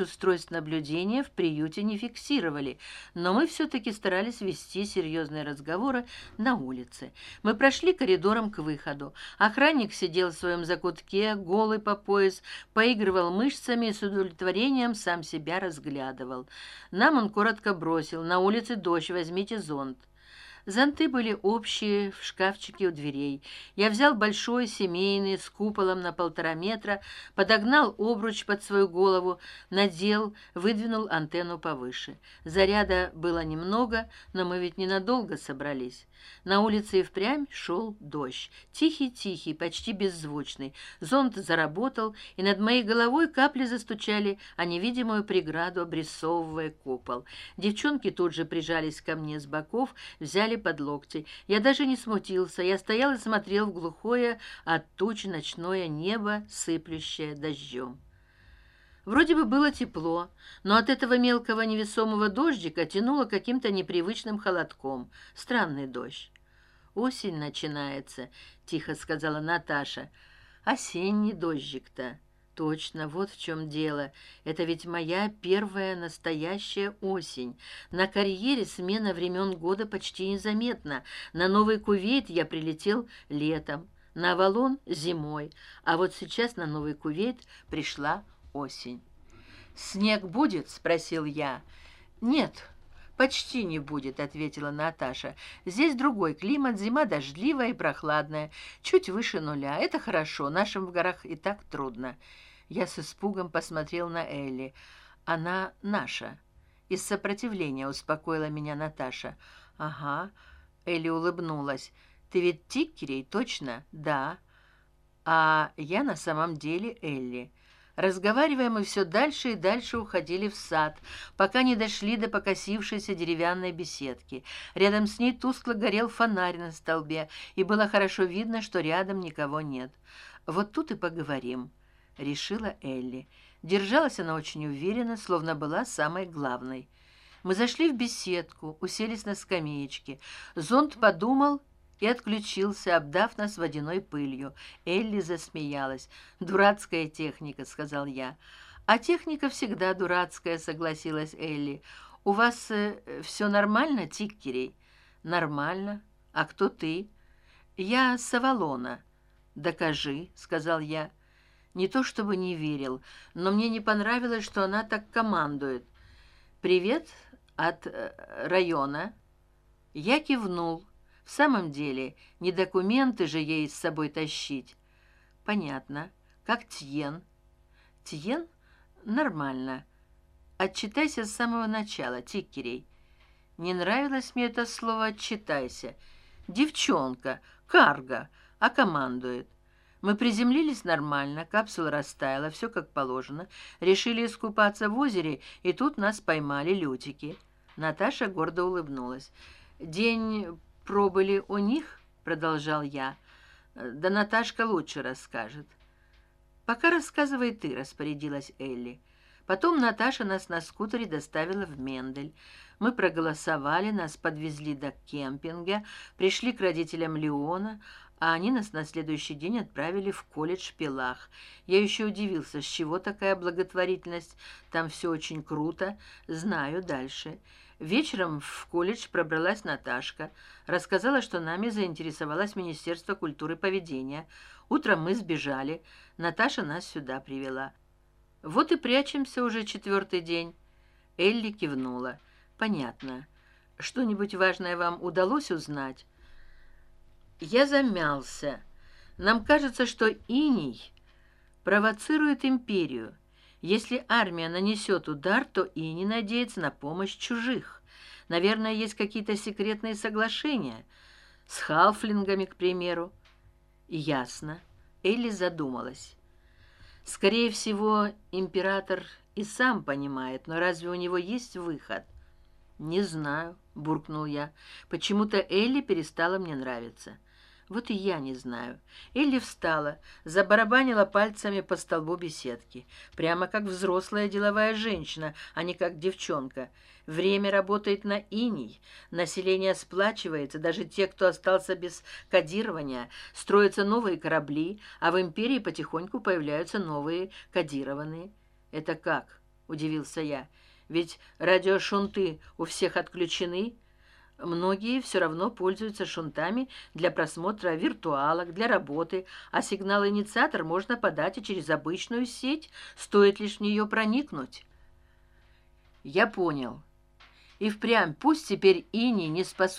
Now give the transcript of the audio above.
устройств наблюдения в приюте не фиксировали но мы все таки старались вести серьезные разговоры на улице. Мы прошли коридором к выходу. Охранник сидел в своем закутке голый по пояс поигрывал мышцами и с удовлетворением сам себя разглядывал. Нам он коротко бросил на улице дождь возьмите зонт зонты были общие в шкафчике у дверей. Я взял большой семейный с куполом на полтора метра подогнал обруч под свою голову надел выдвинул антенну повыше. Заряда было немного но мы ведь ненадолго собрались. На улице и впрямь шел дождь. Тихий тихий почти беззвучный. Зонт заработал и над моей головой капли застучали а невидимую преграду обрисовывая купол. Девчонки тут же прижались ко мне с боков взяли под локти. Я даже не смутился. Я стоял и смотрел в глухое от туч ночное небо сыплющее дождем. Вроде бы было тепло но от этого мелкого невесомого дождика тянуло каким то непривычным холодком. Странный дождь. Осень начинается тихо сказала наташа. Осенний дождик то точно вот в чем дело. Это ведь моя первая настоящая осень. На карьере смена времен года почти незаметна. На новый кувейт я прилетел летом на авалон зимой а вот сейчас на новый кувейт пришла осень. Снег будет спросил я. Нет почти не будет ответила наташа. Здесь другой климат зима дождливая и прохладная. Чуть выше нуля. Это хорошо нашим в горах и так трудно я с испугом посмотрел на элли. Она наша из сопротивления успокоила меня наташа. Ага элли улыбнулась. Ты ведь тикерей точно? Да а я на самом деле элли разговаривая мы все дальше и дальше уходили в сад пока не дошли до покосившейся деревянной беседки. Рядом с ней тускло горел фонарь на столбе и было хорошо видно что рядом никого нет. Вот тут и поговорим решила элли. Держалась она очень уверенно словно была самой главной. Мы зашли в беседку уселись на скамеечке. Зонт подумал и отключился обдав нас водяной пылью. Элли засмеялась. Дурацкая техника сказал я. А техника всегда дурацкая согласилась элли. У вас э, все нормально тиккерей? Нормально. А кто ты? Я с авалона докажи сказал я. Не то чтобы не верил но мне не понравилось что она так командует. Привет от э, района я кивнул в самом деле не документы же ей с собой тащить. Понятно. Как тьен? Тьен? Нормально. Отчитайся с самого начала тикерей не нравилось мне это слово отчитайся девчонка карга а командует. Мы приземлились нормально капсула растаяла все как положено. Решили искупаться в озере и тут нас поймали лютики. Наташа гордо улыбнулась. День пробыли у них продолжал я да наташка лучше расскажет. Пока рассказывай ты распорядилась элли. Потом наташа нас на скутере доставила в мендель. Мы проголосовали нас подвезли до кемпинга пришли к родителям леона а они нас на следующий день отправили в колледж пилах я еще удивился с чего такая благотворительность там все очень круто знаю дальше вечером в колледж пробралась наташка рассказала что нами заинтересовалось министерство культуры поведения. Утром мы сбежали. Наташа нас сюда привела. Вот и прячемся уже четвертый день элли кивнула. Понятно. Что нибудь важное вам удалось узнать? Я замялся. Нам кажется что иней провоцирует империю. Если армия нанесет удар то и не надеется на помощь чужих наверное есть какие то секретные соглашения с халфлингами к примеру. Ясно. Элли задумалась. Скорее всего император и сам понимает но разве у него есть выход? Не знаю буркнул я. Почему то элли перестала мне нравиться. Вот и я не знаю. Элли встала забарабанила пальцами по столбу беседки. Прямо как взрослая деловая женщина а не как девчонка время работает на иней. Население сплачивается даже те кто остался без кодирования. Строятся новые корабли а в империи потихоньку появляются новые кодированные. Это как? Удивился я. Ведь радиошунты у всех отключены. Многие все равно пользуются шунтами для просмотра виртуалок для работы а сигнал инициатор можно подать и через обычную сеть. Стоит лишь в нее проникнуть. Я понял и впрямь пусть теперь ини не способен